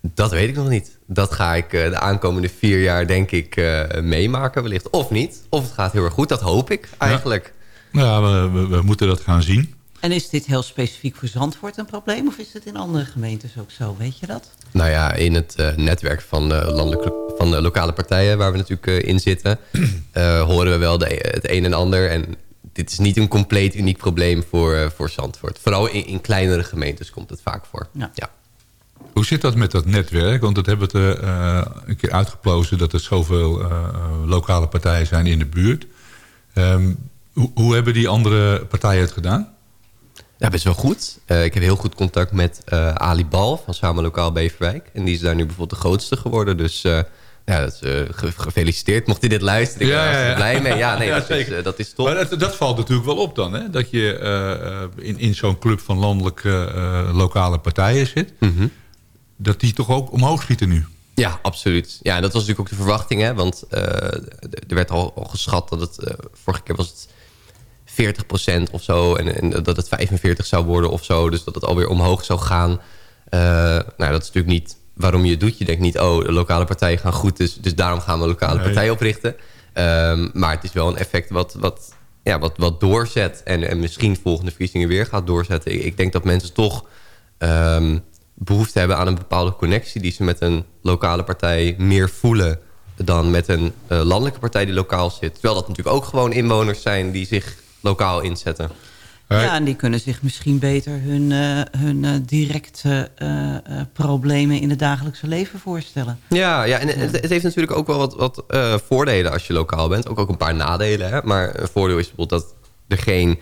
Dat weet ik nog niet. Dat ga ik de aankomende vier jaar denk ik meemaken wellicht. Of niet. Of het gaat heel erg goed. Dat hoop ik eigenlijk. Ja. Ja, we, we, we, moeten dat gaan zien. En is dit heel specifiek voor Zandvoort een probleem? Of is het in andere gemeentes ook zo? Weet je dat? Nou ja, in het uh, netwerk van, uh, landelijke, van de lokale partijen... waar we natuurlijk uh, in zitten... horen we wel de, het een en ander. En dit is niet een compleet uniek probleem voor, voor Zandvoort. Vooral in, in, kleinere gemeentes komt het vaak voor. Ja. ja. Hoe zit dat met dat netwerk? Want dat hebben we een keer uitgeplozen... dat er zoveel lokale partijen zijn in de buurt... Um, hoe, hoe, hebben die andere partijen het gedaan? Ja, best wel goed. Uh, ik heb heel goed contact met uh, Ali Bal van Samen Lokaal Beverwijk. En die is daar nu bijvoorbeeld de grootste geworden. Dus uh, ja, dat is, gefeliciteerd. Mocht hij dit luisteren, ik ben ja, ja, blij mee. Ja, nee, ja, dat, is, dat is top. Maar dat, dat, valt natuurlijk wel op dan, hè? Dat je in, in zo'n club van landelijke lokale partijen zit. Mm -hmm. Dat die toch ook omhoog schieten nu. Ja, absoluut. Ja, en dat was natuurlijk ook de verwachting. Hè? Want er werd al, al, geschat dat het... vorige keer was het 40% of zo. En, en, dat het 45 zou worden of zo. Dus dat het alweer omhoog zou gaan. Uh, nou, dat is natuurlijk niet waarom je het doet. Je denkt niet, oh, de lokale partijen gaan goed. Dus, dus daarom gaan we een lokale nee. partij oprichten. Um, maar het is wel een effect wat, wat, ja, wat, wat doorzet. En, en misschien volgende verkiezingen weer gaat doorzetten. Ik, ik denk dat mensen toch um, behoefte hebben aan een bepaalde connectie... die ze met een lokale partij meer voelen dan met een uh, landelijke partij die lokaal zit. Terwijl dat natuurlijk ook gewoon inwoners zijn die zich lokaal inzetten. Ja, en die kunnen zich misschien beter hun, uh, hun uh, directe uh, problemen in het dagelijkse leven voorstellen. Ja, ja en het, het heeft natuurlijk ook wel wat, wat voordelen als je lokaal bent. Ook, ook een paar nadelen. Hè? Maar een voordeel is bijvoorbeeld dat er geen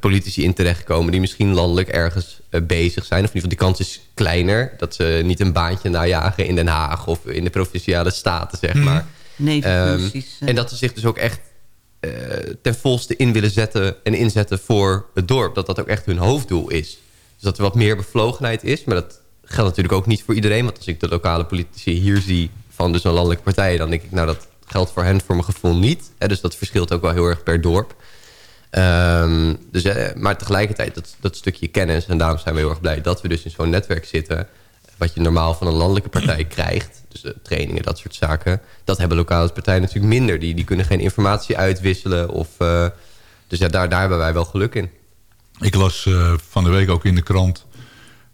politici in terechtkomen... die misschien landelijk ergens bezig zijn. Of in ieder geval die kans is kleiner. Dat ze niet een baantje najagen in Den Haag... of in de provinciale staten, zeg maar. Nee, um, en dat ze zich dus ook echt uh, ten volste in willen zetten en inzetten voor het dorp. Dat dat ook echt hun hoofddoel is. Dus dat er wat meer bevlogenheid is. Maar dat geldt natuurlijk ook niet voor iedereen. Want als ik de lokale politici hier zie van dus een landelijke partij... dan denk ik, nou dat geldt voor hen voor mijn gevoel niet. Hè, dus dat verschilt ook wel heel erg per dorp. Um, dus, uh, maar tegelijkertijd dat, dat stukje kennis... en daarom zijn we heel erg blij dat we dus in zo'n netwerk zitten... wat je normaal van een landelijke partij krijgt... dus uh, trainingen, dat soort zaken... dat hebben lokale partijen natuurlijk minder. Die, die kunnen geen informatie uitwisselen. Of, uh, dus ja, daar, daar hebben wij wel geluk in. Ik las uh, van de week ook in de krant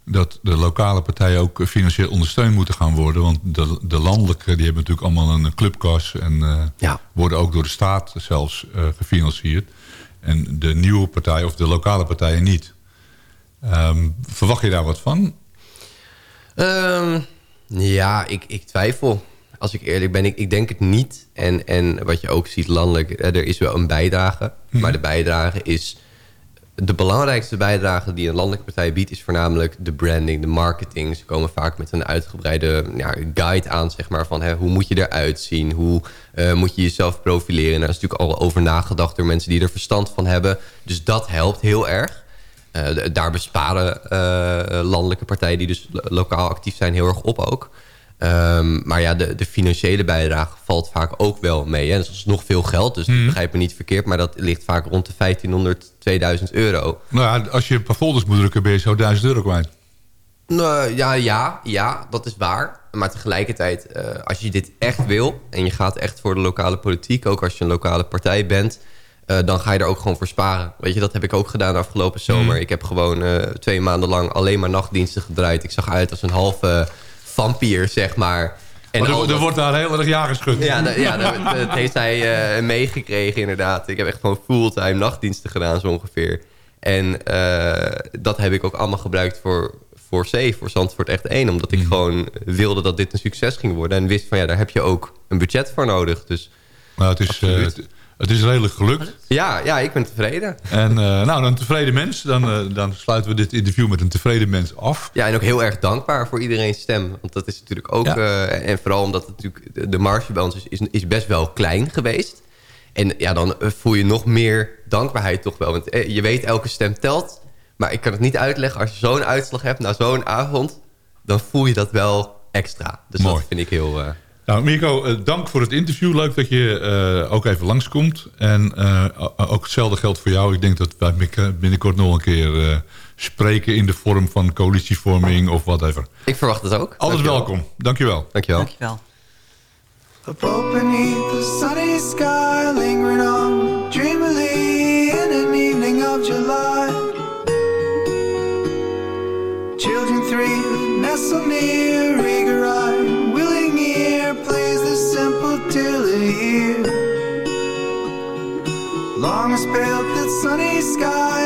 dat de lokale partijen ook financieel ondersteund moeten gaan worden. Want de, de landelijke die hebben natuurlijk allemaal een clubkas... en ja. worden ook door de staat zelfs gefinancierd. En de nieuwe partijen of de lokale partijen niet. Um, verwacht je daar wat van? Um, ja, ik, ik twijfel. Als ik eerlijk ben, ik, ik denk het niet. En, en wat je ook ziet landelijk, er is wel een bijdrage. Hmm. Maar de bijdrage is de belangrijkste bijdrage die een landelijke partij biedt... is voornamelijk de branding, de marketing. Ze komen vaak met een uitgebreide ja, guide aan, zeg maar... van hè, hoe moet je eruit zien, hoe uh, moet je jezelf profileren. En daar is natuurlijk al over nagedacht door mensen die er verstand van hebben. Dus dat helpt heel erg. Uh, daar besparen uh, landelijke partijen die dus lokaal actief zijn heel erg op ook... Um, maar ja, de, de, financiële bijdrage valt vaak ook wel mee. Hè? Dat is nog veel geld, dus mm. begrijp me niet verkeerd. Maar dat ligt vaak rond de 1500, 2000 euro. Nou ja, als je een paar folders moet drukken, ben je zo 1000 euro kwijt. Nou, ja, ja, ja, dat is waar. Maar tegelijkertijd, uh, als je dit echt wil... en je gaat echt voor de lokale politiek... ook als je een lokale partij bent... Uh, dan ga je er ook gewoon voor sparen. Weet je, dat heb ik ook gedaan afgelopen zomer. Mm. Ik heb gewoon uh, twee maanden lang alleen maar nachtdiensten gedraaid. Ik zag uit als een halve vampier, zeg maar. En maar er, er wordt daar heel erg ja geschud. Ja, ja dat, dat heeft hij uh, meegekregen inderdaad. Ik heb echt gewoon fulltime nachtdiensten gedaan zo ongeveer. En dat heb ik ook allemaal gebruikt voor, voor C, voor Zandvoort echt één. Omdat ik mm. gewoon wilde dat dit een succes ging worden. En wist van ja, daar heb je ook een budget voor nodig. Dus nou, het is, uh, het is redelijk gelukt. Ja, ja ik ben tevreden. En uh, nou, een tevreden mens. Dan, uh, dan sluiten we dit interview met een tevreden mens af. Ja, en ook heel erg dankbaar voor iedereen's stem. Want dat is natuurlijk ook... Ja. Uh, en vooral omdat het natuurlijk, de marge bij ons is, is, is, best wel klein geweest. En ja, dan voel je nog meer dankbaarheid toch wel. Want je weet, elke stem telt. Maar ik kan het niet uitleggen. Als je zo'n uitslag hebt na zo'n avond... dan voel je dat wel extra. Dus Mooi. dat vind ik heel... Nou, Mirko, dank voor het interview. Leuk dat je uh, ook even langskomt. En uh, ook hetzelfde geldt voor jou. Ik denk dat wij binnenkort nog een keer uh, spreken... in de vorm van coalitievorming of whatever. Ik verwacht het ook. Altijd welkom. Dankjewel. Dankjewel. Dankjewel. Up beneath the sunny sky Lingering on dreamily In an evening of July Children three nestle near promise built that sunny sky.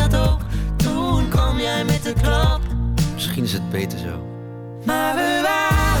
de klap. Misschien is het beter zo. Maar we waren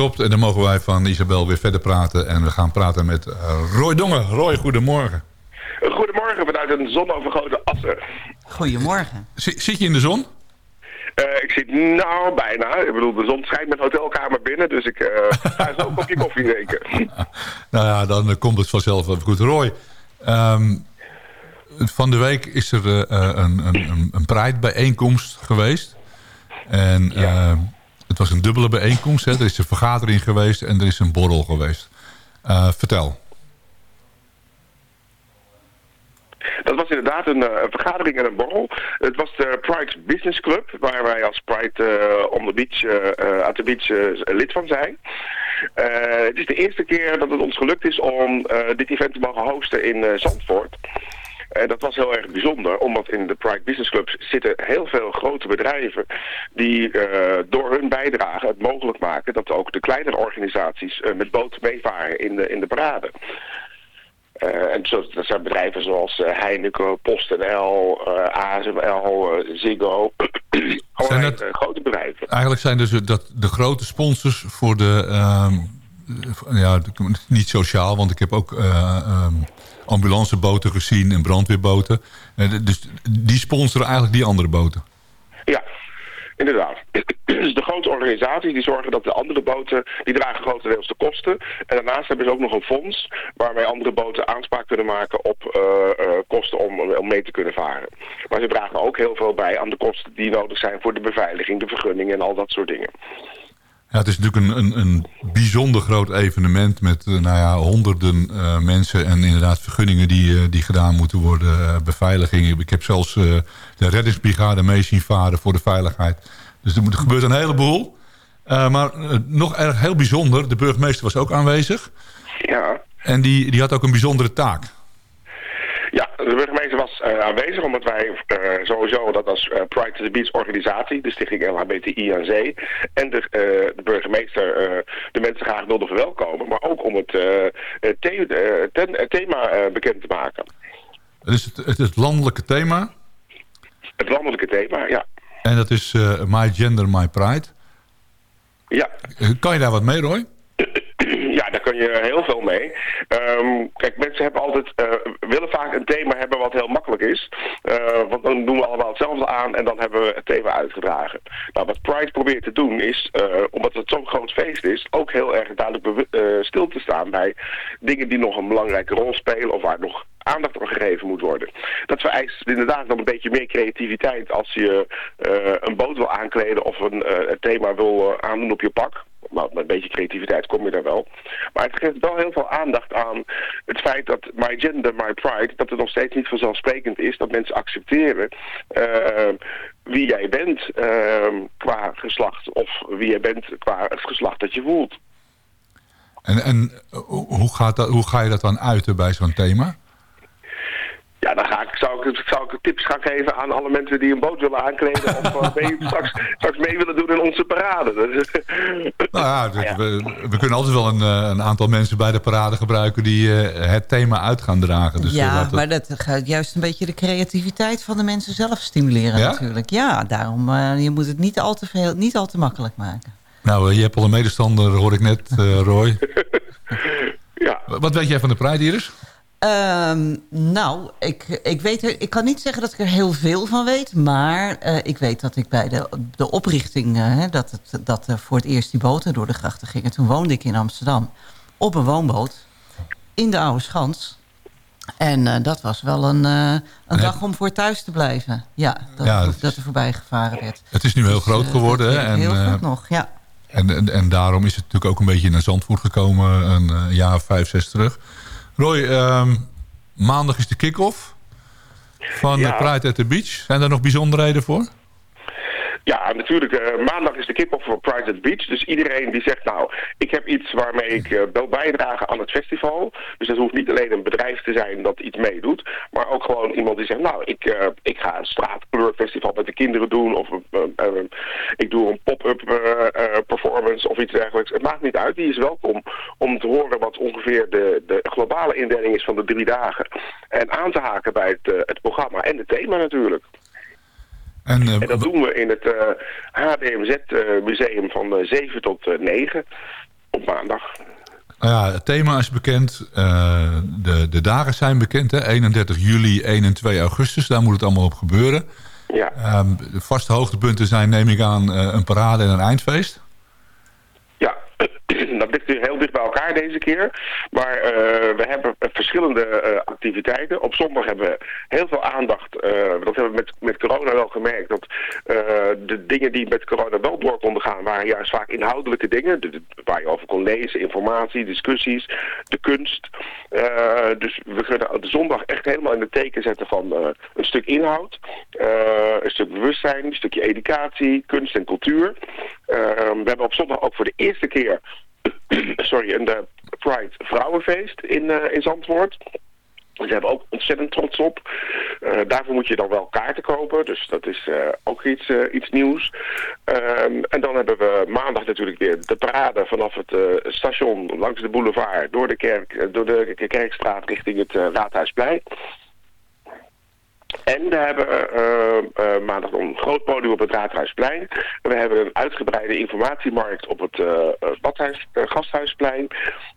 En dan mogen wij van Isabel weer verder praten. En we gaan praten met eh, Roy Dongen. Roy, goedemorgen. Goedemorgen vanuit een zonovergoten Assen. Goedemorgen. Zit, zit je in de zon? Eh, ik zit nou bijna. Ik bedoel, de zon schijnt mijn hotelkamer binnen, dus ik eh, ga zo een kopje koffie drinken. Nou ja, dan komt het vanzelf wel goed. Roy, ehm, van de week is er een, een, een, geweest. En eh, het was een dubbele bijeenkomst. Hè. Er is een vergadering geweest en er is een borrel geweest. Eh, vertel. Dat was inderdaad een, eh, een vergadering en een borrel. Het was de Pride Business Club, waar wij als Pride eh, on the beach, at the beach lid van zijn. Het is de eerste keer dat het ons gelukt is om dit event te mogen hosten in Zandvoort. En dat was heel erg bijzonder, omdat in de Pride Business Clubs zitten heel veel grote bedrijven die eh, door hun bijdrage het mogelijk maken dat ook de kleinere organisaties eh, met boot meevaren in de, in de parade. Eh, en zo, dat zijn bedrijven zoals eh, Heineken, PostNL, eh ASML, eh, Ziggo. Allerlei dat- eh, grote bedrijven. Eigenlijk zijn dus dat de grote sponsors voor de... ehm, ja, niet sociaal, want ik heb ook eh, ehm, ambulanceboten gezien en brandweerboten. Eh, dus die sponsoren eigenlijk die andere boten. Ja, inderdaad. Dus de grote organisaties die zorgen dat de andere boten, die dragen grotendeels de kosten. En daarnaast hebben ze ook nog een fonds waarmee andere boten aanspraak kunnen maken op eh, eh, kosten om, om mee te kunnen varen. Maar ze dragen ook heel veel bij aan de kosten die nodig zijn voor de beveiliging, de vergunning en al dat soort dingen. Ja, het is natuurlijk een, een, een bijzonder groot evenement met eh, nou ja, honderden eh, mensen en inderdaad vergunningen die, eh, die gedaan moeten worden, eh, beveiliging. Ik heb zelfs de reddingsbrigade mee zien varen voor de veiligheid. Dus er, moet, er gebeurt een heleboel. Maar nog erg heel bijzonder, de burgemeester was ook aanwezig. Ja. En die, die had ook een bijzondere taak. De burgemeester was eh, aanwezig omdat wij eh, sowieso dat als eh, Pride to the Beach organisatie, de stichting LHBTI aan Zee, en de, de burgemeester de mensen graag wilde verwelkomen, maar ook om het, the- ten- thema bekend te maken. Het is het, het, het landelijke thema. Het landelijke thema, ja. En dat is My Gender, My Pride. Ja. Kan je daar wat mee, Roy? Ja, daar kun je heel veel mee. Ehm, kijk, mensen hebben altijd, eh, willen vaak een thema hebben wat heel makkelijk is. Eh, want dan doen we allemaal hetzelfde aan en dan hebben we het thema uitgedragen. Nou, wat Pride probeert te doen is, eh, omdat het zo'n groot feest is, ook heel erg duidelijk stil te staan bij dingen die nog een belangrijke rol spelen of waar nog aandacht aan gegeven moet worden. Dat vereist inderdaad nog een beetje meer creativiteit als je een boot wil aankleden of een thema wil aandoen op je pak. Nou, met een beetje creativiteit kom je daar wel. Maar het geeft wel heel veel aandacht aan het feit dat my gender, my pride, dat het nog steeds niet vanzelfsprekend is dat mensen accepteren eh, wie jij bent eh, qua geslacht of wie jij bent qua het geslacht dat je voelt. En, en eh, hoe, gaat dat, hoe ga je dat dan uiten bij zo'n thema? Ja, dan ga ik, zou, ik, zou ik tips gaan geven aan alle mensen die een boot willen aankleden of mee, straks, straks mee willen doen in onze parade. Nou ja, dus We, we kunnen altijd wel een, eh, een aantal mensen bij de parade gebruiken die eh, het thema uit gaan dragen. Dus ja, maar dat gaat juist een beetje de creativiteit van de mensen zelf stimuleren Ja? natuurlijk. Ja, daarom uh, je moet het niet al te veel, niet al te makkelijk maken. Nou, je hebt al een medestander, hoor ik net, uh, Roy. ja. Wat weet jij van de Pride, Iris? Um, nou, ik, ik, weet ik kan niet zeggen dat ik er heel veel van weet. Maar uh, ik weet dat ik bij de, de oprichting... Uh, dat, het, dat uh, voor het eerst die boten door de grachten gingen. Toen woonde ik in Amsterdam op een woonboot in de Oude Schans. En uh, dat was wel een, een dag om voor thuis te blijven. Ja, dat, ja, dat, dat er voorbij gevaren werd. Het is nu heel dus, groot geworden. Heel en, goed nog, ja. En, en, en, daarom is het natuurlijk ook een beetje naar Zandvoort gekomen. Een jaar of vijf, zes terug. Roy, um, maandag is de kick-off van ja. Pride at the Beach. Zijn daar nog bijzonderheden voor? Ja, natuurlijk. Uh, maandag is de kick-off voor Pride at the Beach. Dus iedereen die zegt, nou, ik heb iets waarmee ik uh, wil bijdragen aan het festival. Dus dat hoeft niet alleen een bedrijf te zijn dat iets meedoet. Maar ook gewoon iemand die zegt, nou, ik, uh, ik ga een straatkleurfestival met de kinderen doen. Of ik doe een pop-up performance of iets dergelijks. Het maakt niet uit. Die is welkom om te horen wat ongeveer de, de globale indeling is van de drie dagen. En aan te haken bij het, het programma en het thema natuurlijk. En, uh, en, dat doen we in het HDMZ-museum uh, van 7 tot 9 op maandag. Nou ja, het thema is bekend. Uh, de, de dagen zijn bekend. Hè? 31 juli, 1 en 2 augustus. Daar moet het allemaal op gebeuren. Ja. Um, de vaste hoogtepunten zijn, neem ik aan, uh, een parade en een eindfeest. Ja, dat ligt heel dicht bij elkaar deze keer. Maar uh, we hebben verschillende uh, activiteiten. Op zondag hebben we heel veel aandacht. Uh, dat hebben we met, met corona wel gemerkt. Dat de dingen die met corona wel door konden gaan... waren juist vaak inhoudelijke dingen. Waar je over kon lezen, informatie, discussies, de kunst. dus we kunnen de zondag echt helemaal in het teken zetten van een stuk inhoud. een stuk bewustzijn, een stukje educatie, kunst en cultuur. we hebben op zondag ook voor de eerste keer sorry, een de Pride Vrouwenfeest in, uh, in Zandvoort. Zijn we ook ontzettend trots op. Uh, daarvoor moet je dan wel kaarten kopen. Dus dat is ook iets, iets nieuws. Um, en dan hebben we maandag natuurlijk weer de parade vanaf het station langs de boulevard... door de, kerk, door de Kerkstraat richting het Raadhuisplein. En we hebben uh, maandag een groot podium op het Raadhuisplein. We hebben een uitgebreide informatiemarkt op het badhuis, Gasthuisplein.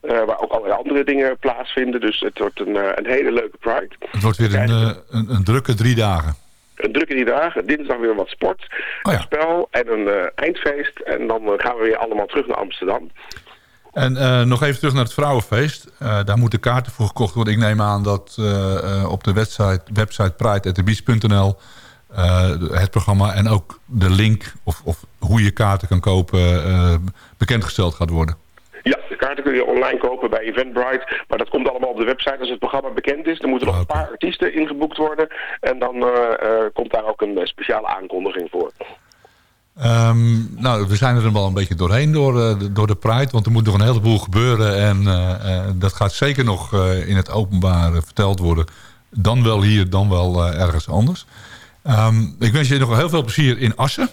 waar ook allerlei andere dingen plaatsvinden. Dus het wordt een, een hele leuke Pride. Het wordt weer een, een, een, drukke drie dagen. Een drukke drie dagen. Dinsdag weer wat sport, oh ja. een spel en een eindfeest. En dan gaan we weer allemaal terug naar Amsterdam. En uh, nog even terug naar het Vrouwenfeest. Uh, daar moeten kaarten voor gekocht worden. Ik neem aan dat uh, op de website, website eh, het programma en ook de link of, of hoe je kaarten kan kopen eh, bekendgesteld gaat worden. Ja, de kaarten kun je online kopen bij Eventbrite. Maar dat komt allemaal op de website als het programma bekend is. Er moeten nog een paar artiesten ingeboekt worden. En dan eh, eh, komt daar ook een eh, speciale aankondiging voor. Ehm, nou, we zijn er wel een beetje doorheen door, eh, de- door de Pride. Want er moet nog een heleboel gebeuren. En eh, eh, dat gaat zeker nog in het openbaar verteld worden. Dan wel hier, dan wel ergens anders. Ehm, ik wens je nog heel veel plezier in Assen.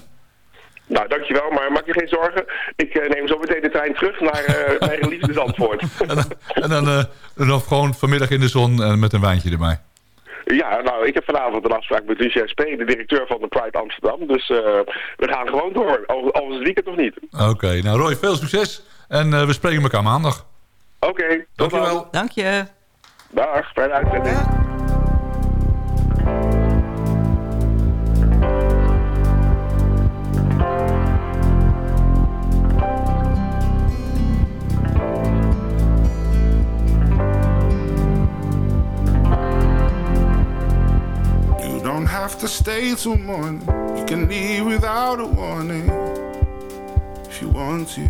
Nou, dankjewel. Maar maak je geen zorgen. Ik neem zo meteen de trein terug naar mijn geliefde Zandvoort. En dan eh, nog gewoon vanmiddag in de zon en met een wijntje erbij. Ja, nou, ik heb vanavond een afspraak met Lucien Spee, de directeur van de Pride Amsterdam. Dus eh, we gaan gewoon door. Al, is het weekend nog niet. Oké, nou Roy, veel succes. En eh, we spreken elkaar maandag. Oké, tot Dankjewel. Dank je. Dag, fijne uitzending. Have to stay till morning. You can leave without a warning if you want to.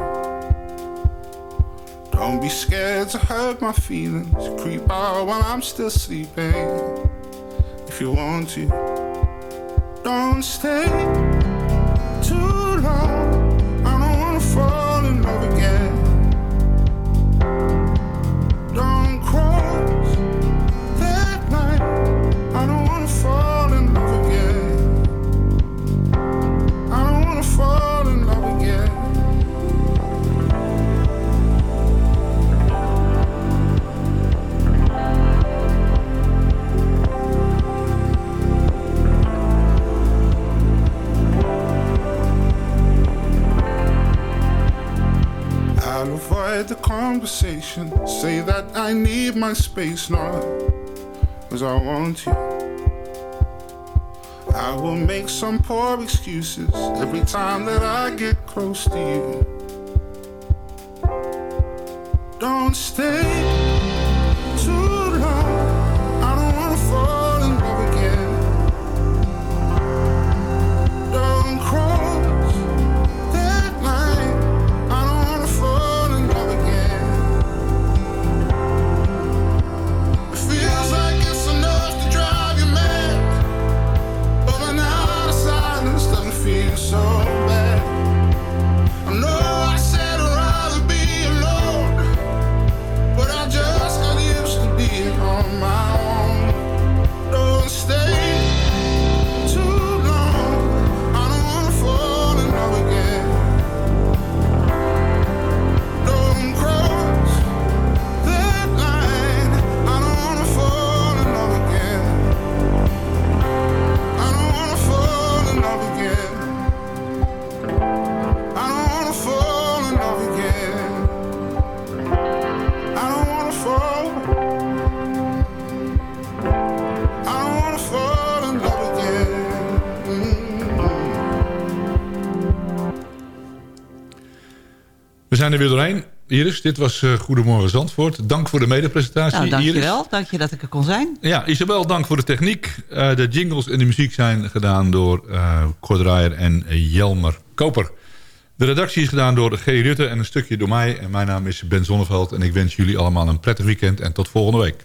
Don't be scared to hurt my feelings. Creep out while I'm still sleeping if you want to. Don't stay too long. Conversation. Say that I need my space, not as I want you. I will make some poor excuses every time that I get close to you. Don't stay zijn er weer doorheen. Iris, dit was eh, Goedemorgen Zandvoort. Dank voor de medepresentatie, Nou, Iris. dankjewel. Dank je dat ik er kon zijn. Ja, Isabel, dank voor de techniek. Eh, de jingles en de muziek zijn gedaan door eh Cor Draaier en Jelmer Koper. De redactie is gedaan door G. Rutte en een stukje door mij. En mijn naam is Ben Zonneveld en ik wens jullie allemaal een prettig weekend en tot volgende week.